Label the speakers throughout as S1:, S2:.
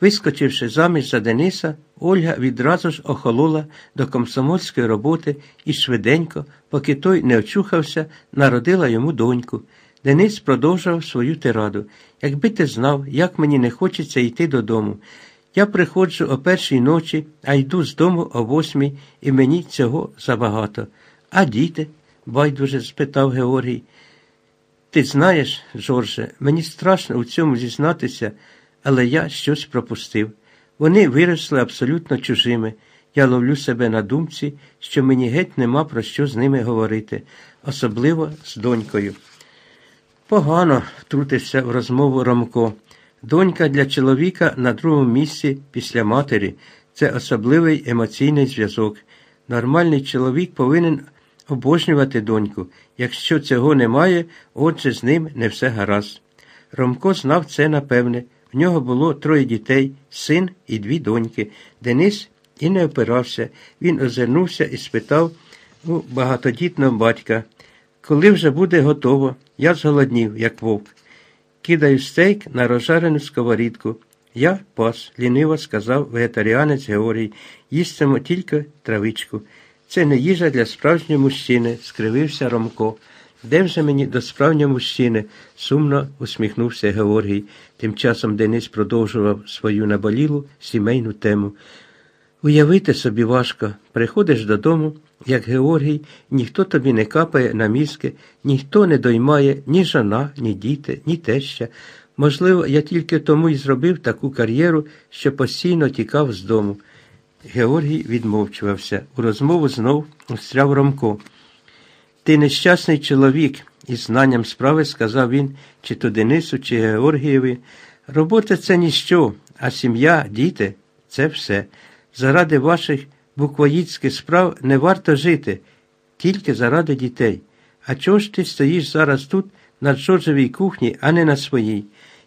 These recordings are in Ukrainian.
S1: Вискочивши заміж за Дениса, Ольга відразу ж охолола до комсомольської роботи і швиденько, поки той не очухався, народила йому доньку. Денис продовжував свою тираду. Якби ти знав, як мені не хочеться йти додому. Я приходжу о першій ночі, а йду з дому о восьмій, і мені цього забагато. А діти? байдуже спитав Георгій. Ти знаєш, Жорже, мені страшно у цьому зізнатися, але я щось пропустив. Вони виросли абсолютно чужими. Я ловлю себе на думці, що мені геть нема про що з ними говорити, особливо з донькою. Погано втрутився в розмову Ромко. Донька для чоловіка на другому місці після матері це особливий емоційний зв'язок. Нормальний чоловік повинен обожнювати доньку. Якщо цього немає, отже з ним не все гаразд. Ромко знав це напевне. В нього було троє дітей, син і дві доньки. Денис і не опирався. Він озирнувся і спитав у багатодітного батька, коли вже буде готово, я зголоднів, як вовк. Кидаю стейк на розжарену сковорідку. Я пас, ліниво сказав вегетаріанець Георгій, їстимо тільки травичку. Це не їжа для справжнього мужчини, скривився Ромко. Де вже мені до справжнього мужчини? сумно усміхнувся Георгій. Тим часом Денис продовжував свою наболілу сімейну тему. Уявити собі важко, приходиш додому, як Георгій, ніхто тобі не капає на мізки, ніхто не доймає ні жона, ні діти, ні теща. Можливо, я тільки тому й зробив таку кар'єру, що постійно тікав з дому. Георгій відмовчувався. У розмову знов устряв Ромко. Ти нещасний чоловік, із знанням справи сказав він, чи то Денису, чи Георгієві. Робота це ніщо, а сім'я, діти це все. Заради ваших буквоїдських справ не варто жити, тільки заради дітей. А чого ж ти стоїш зараз тут, на Джорджевій кухні, а не на своїй?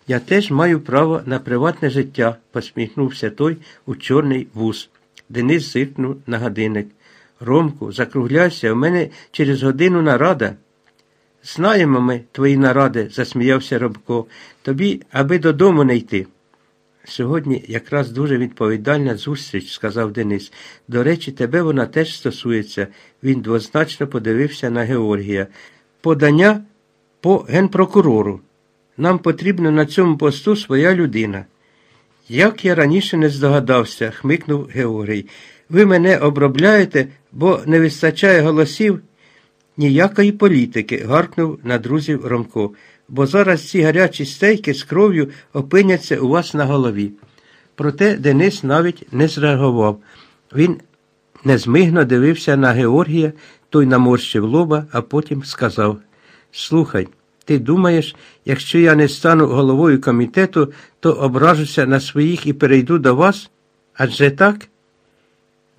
S1: Я теж маю право на приватне життя, посміхнувся той у чорний вуз. Денис зиркнув на годинник. Ромку, закругляйся, у мене через годину нарада. Знаємо ми твої наради, засміявся Робко. Тобі, аби додому не йти. Сьогодні якраз дуже відповідальна зустріч, сказав Денис. До речі, тебе вона теж стосується. Він двозначно подивився на Георгія. Подання по генпрокурору. Нам потрібна на цьому посту своя людина. Як я раніше не здогадався, хмикнув Георгій. Ви мене обробляєте, бо не вистачає голосів. Ніякої політики, гаркнув на друзів Ромко, бо зараз ці гарячі стейки з кров'ю опиняться у вас на голові. Проте Денис навіть не зреагував. Він незмигно дивився на Георгія, той наморщив лоба, а потім сказав Слухай, ти думаєш, якщо я не стану головою комітету, то ображуся на своїх і перейду до вас? Адже так?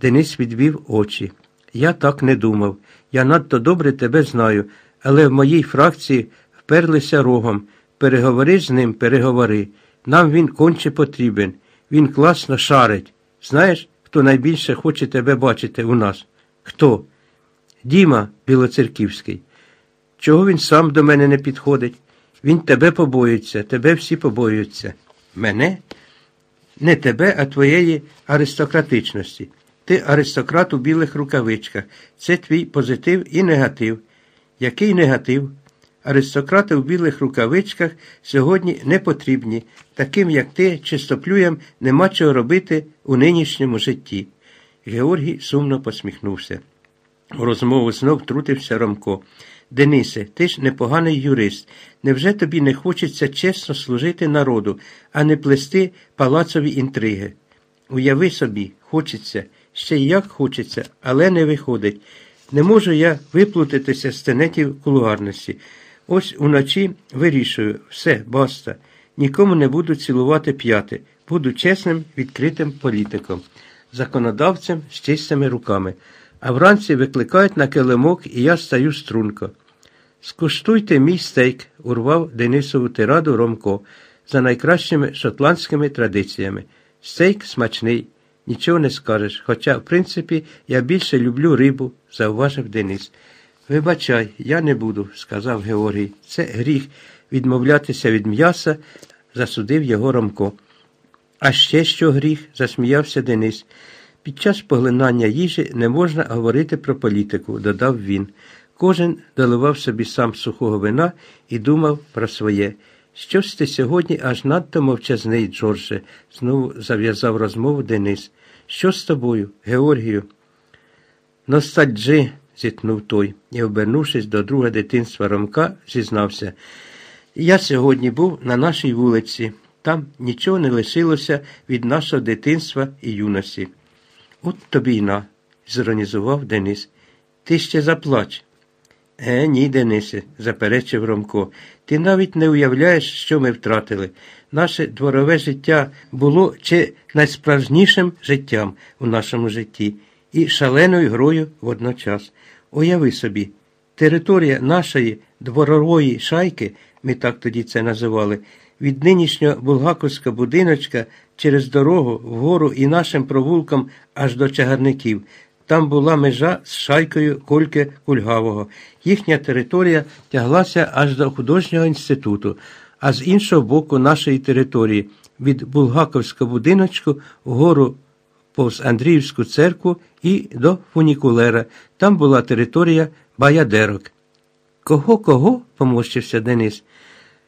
S1: Денис відвів очі. Я так не думав. Я надто добре тебе знаю, але в моїй фракції вперлися рогом. Переговори з ним, переговори. Нам він конче потрібен. Він класно шарить. Знаєш, хто найбільше хоче тебе бачити у нас? Хто? Діма Білоцерківський. Чого він сам до мене не підходить? Він тебе побоюється, тебе всі побоюються. Мене? Не тебе, а твоєї аристократичності. Ти аристократ у білих рукавичках. Це твій позитив і негатив. Який негатив? Аристократи в білих рукавичках сьогодні не потрібні. Таким, як ти, чистоплюєм, нема чого робити у нинішньому житті. Георгій сумно посміхнувся. У розмову знов втрутився Ромко. Денисе, ти ж непоганий юрист. Невже тобі не хочеться чесно служити народу, а не плести палацові інтриги? Уяви собі, хочеться, ще й як хочеться, але не виходить. Не можу я виплутатися з тенетів кулуарності. Ось уночі вирішую, все, баста. Нікому не буду цілувати п'яти. Буду чесним, відкритим політиком, законодавцем з чистими руками. А вранці викликають на килимок, і я стаю струнко. Скуштуйте мій стейк, урвав Денисову тираду Ромко за найкращими шотландськими традиціями. Стейк смачний, нічого не скажеш. Хоча, в принципі, я більше люблю рибу, зауважив Денис. Вибачай, я не буду, сказав Георгій. Це гріх відмовлятися від м'яса, засудив його Ромко. А ще що гріх, засміявся Денис. Під час поглинання їжі не можна говорити про політику, додав він. Кожен доливав собі сам сухого вина і думав про своє. Щось ти сьогодні аж надто мовчазний, Джордже, знову зав'язав розмову Денис. Що з тобою, Георгію? Ностальджи, зітхнув той і, обернувшись до друга дитинства Ромка, зізнався. Я сьогодні був на нашій вулиці. Там нічого не лишилося від нашого дитинства і юності. От тобі й на, зіронізував Денис. Ти ще заплач. Е, ні, Денисе, заперечив Ромко. Ти навіть не уявляєш, що ми втратили. Наше дворове життя було чи найсправжнішим життям у нашому житті і шаленою грою водночас. Уяви собі, територія нашої дворової шайки, ми так тоді це називали, від нинішнього булгаковського будиночка через дорогу вгору і нашим провулкам аж до чагарників. Там була межа з шайкою Кольки Кульгавого. Їхня територія тяглася аж до художнього інституту, а з іншого боку нашої території від Булгаковського будиночку вгору повз Андріївську церкву і до фунікулера. Там була територія Баядерок. Кого, кого? поморщився Денис.